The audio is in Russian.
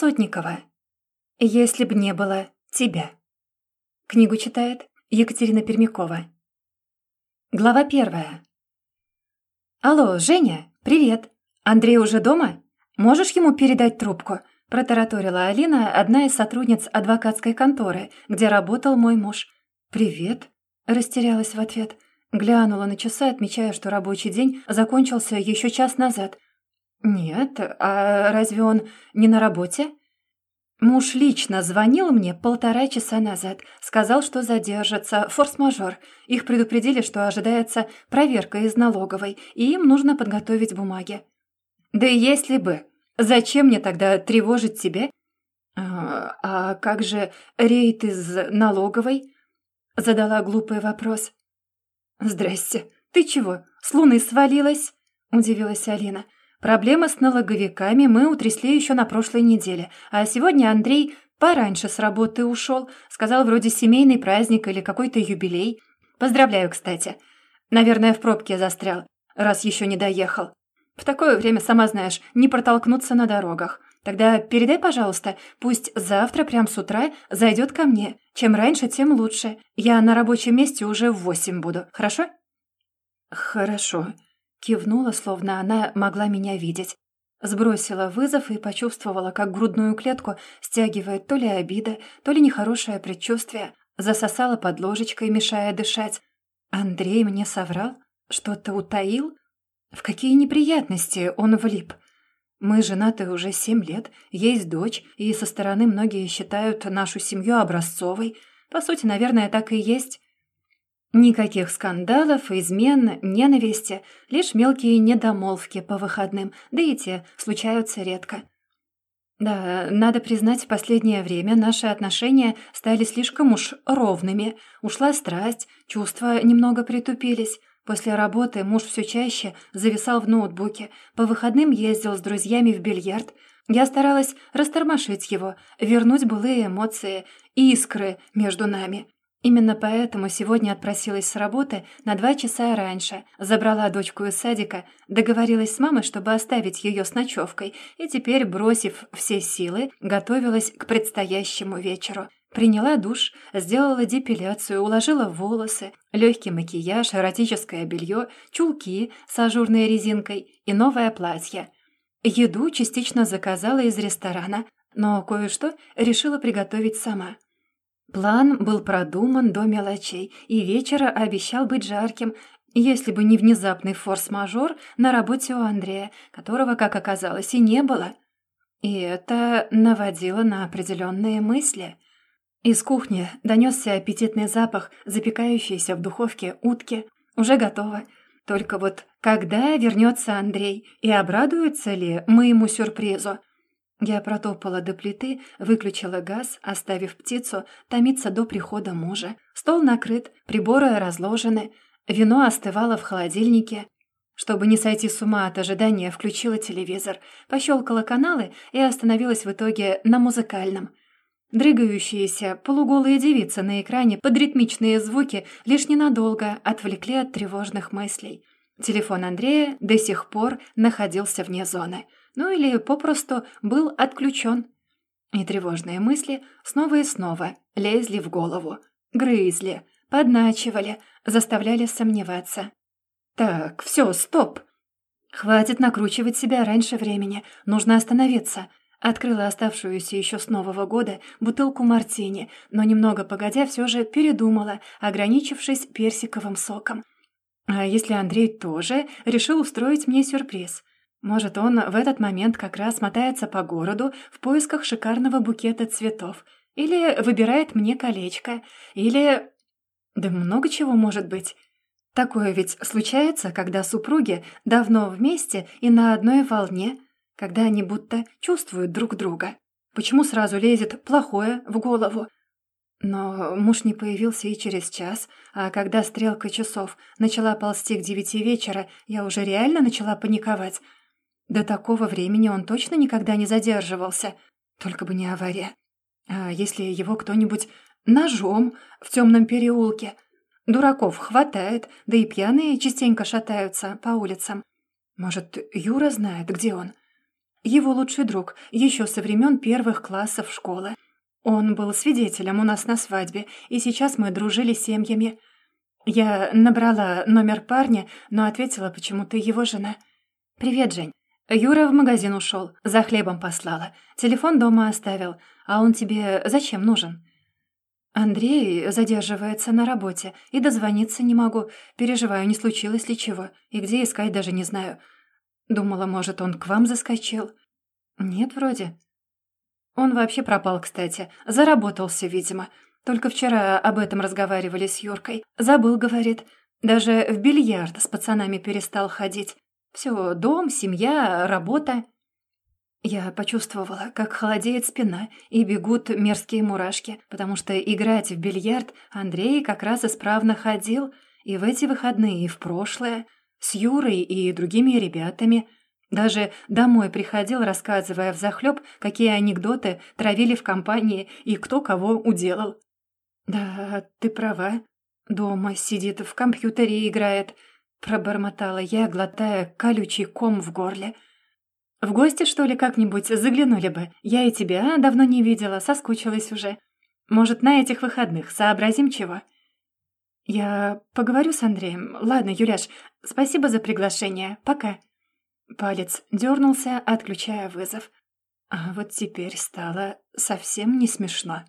Сотникова. «Если б не было тебя». Книгу читает Екатерина Пермякова. Глава первая. «Алло, Женя, привет. Андрей уже дома? Можешь ему передать трубку?» Протараторила Алина, одна из сотрудниц адвокатской конторы, где работал мой муж. «Привет», — растерялась в ответ. Глянула на часы, отмечая, что рабочий день закончился еще час назад. «Нет, а разве он не на работе?» Муж лично звонил мне полтора часа назад. Сказал, что задержится. Форс-мажор. Их предупредили, что ожидается проверка из налоговой, и им нужно подготовить бумаги. «Да и если бы. Зачем мне тогда тревожить тебя?» «А, а как же рейд из налоговой?» Задала глупый вопрос. «Здрасте. Ты чего, с луны свалилась?» Удивилась Алина. Проблемы с налоговиками мы утрясли еще на прошлой неделе, а сегодня Андрей пораньше с работы ушел. Сказал, вроде семейный праздник или какой-то юбилей. Поздравляю, кстати. Наверное, в пробке застрял, раз еще не доехал. В такое время, сама знаешь, не протолкнуться на дорогах. Тогда передай, пожалуйста, пусть завтра прям с утра зайдет ко мне. Чем раньше, тем лучше. Я на рабочем месте уже в восемь буду, хорошо?» «Хорошо», Кивнула, словно она могла меня видеть. Сбросила вызов и почувствовала, как грудную клетку стягивает то ли обида, то ли нехорошее предчувствие. Засосала под ложечкой, мешая дышать. Андрей мне соврал? Что-то утаил? В какие неприятности он влип? Мы женаты уже семь лет, есть дочь, и со стороны многие считают нашу семью образцовой. По сути, наверное, так и есть. Никаких скандалов, измен, ненависти, лишь мелкие недомолвки по выходным, да и те случаются редко. Да, надо признать, в последнее время наши отношения стали слишком уж ровными. Ушла страсть, чувства немного притупились. После работы муж все чаще зависал в ноутбуке, по выходным ездил с друзьями в бильярд. Я старалась растормошить его, вернуть былые эмоции, искры между нами. Именно поэтому сегодня отпросилась с работы на два часа раньше, забрала дочку из садика, договорилась с мамой, чтобы оставить ее с ночевкой, и теперь, бросив все силы, готовилась к предстоящему вечеру. Приняла душ, сделала депиляцию, уложила волосы, легкий макияж, эротическое белье, чулки с ажурной резинкой и новое платье. Еду частично заказала из ресторана, но кое-что решила приготовить сама – План был продуман до мелочей, и вечер обещал быть жарким, если бы не внезапный форс-мажор на работе у Андрея, которого, как оказалось, и не было. И это наводило на определенные мысли. Из кухни донесся аппетитный запах, запекающейся в духовке утки. Уже готово. Только вот когда вернется Андрей и обрадуется ли моему сюрпризу? Я протопала до плиты, выключила газ, оставив птицу томиться до прихода мужа. Стол накрыт, приборы разложены, вино остывало в холодильнике. Чтобы не сойти с ума от ожидания, включила телевизор, пощелкала каналы и остановилась в итоге на музыкальном. Дрыгающиеся полуголые девицы на экране под ритмичные звуки лишь ненадолго отвлекли от тревожных мыслей. Телефон Андрея до сих пор находился вне зоны – ну или попросту был отключен. И тревожные мысли снова и снова лезли в голову, грызли, подначивали, заставляли сомневаться. «Так, все, стоп!» «Хватит накручивать себя раньше времени, нужно остановиться», Открыла оставшуюся еще с Нового года бутылку мартини, но немного погодя все же передумала, ограничившись персиковым соком. А если Андрей тоже решил устроить мне сюрприз? Может, он в этот момент как раз мотается по городу в поисках шикарного букета цветов. Или выбирает мне колечко. Или... Да много чего может быть. Такое ведь случается, когда супруги давно вместе и на одной волне, когда они будто чувствуют друг друга. Почему сразу лезет плохое в голову? Но муж не появился и через час, а когда стрелка часов начала ползти к девяти вечера, я уже реально начала паниковать — до такого времени он точно никогда не задерживался. Только бы не авария. А если его кто-нибудь ножом в темном переулке? Дураков хватает, да и пьяные частенько шатаются по улицам. Может, Юра знает, где он? Его лучший друг, еще со времен первых классов школы. Он был свидетелем у нас на свадьбе, и сейчас мы дружили семьями. Я набрала номер парня, но ответила почему-то его жена. «Привет, Жень. Юра в магазин ушел, за хлебом послала. Телефон дома оставил. А он тебе зачем нужен?» «Андрей задерживается на работе, и дозвониться не могу. Переживаю, не случилось ли чего. И где искать даже не знаю. Думала, может, он к вам заскочил?» «Нет, вроде». Он вообще пропал, кстати. Заработался, видимо. Только вчера об этом разговаривали с Юркой. Забыл, говорит. Даже в бильярд с пацанами перестал ходить. Все, дом, семья, работа. Я почувствовала, как холодеет спина и бегут мерзкие мурашки, потому что играть в бильярд Андрей как раз исправно ходил и в эти выходные, и в прошлое, с Юрой и другими ребятами. Даже домой приходил, рассказывая взахлёб, какие анекдоты травили в компании и кто кого уделал. «Да, ты права. Дома сидит, в компьютере играет», — пробормотала я, глотая колючий ком в горле — в гости, что ли, как-нибудь заглянули бы? Я и тебя давно не видела, соскучилась уже. Может, на этих выходных сообразим чего?» «Я поговорю с Андреем. Ладно, Юляш, спасибо за приглашение. Пока». Палец дернулся, отключая вызов. А вот теперь стало совсем не смешно.